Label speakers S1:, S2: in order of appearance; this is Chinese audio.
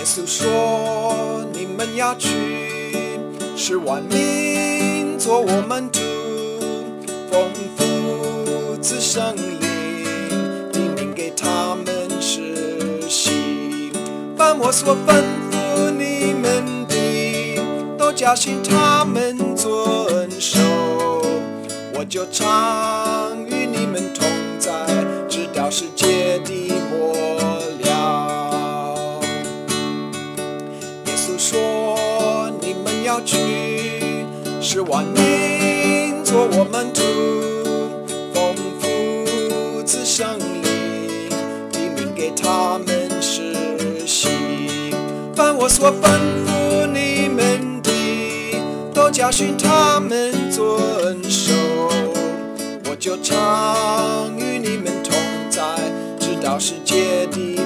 S1: 耶稣说：“你们要去，使万民做我们徒，丰富子圣灵，听命给他们实行。凡我所吩咐你们的，都教训他们遵守。我就常与你们同在，直到世界的说：“你们要去，使万民做我们徒，丰富子圣灵，提名给他们实行。凡我所吩咐你们的，都教训他们遵守。我就常与你们同在，直到世界的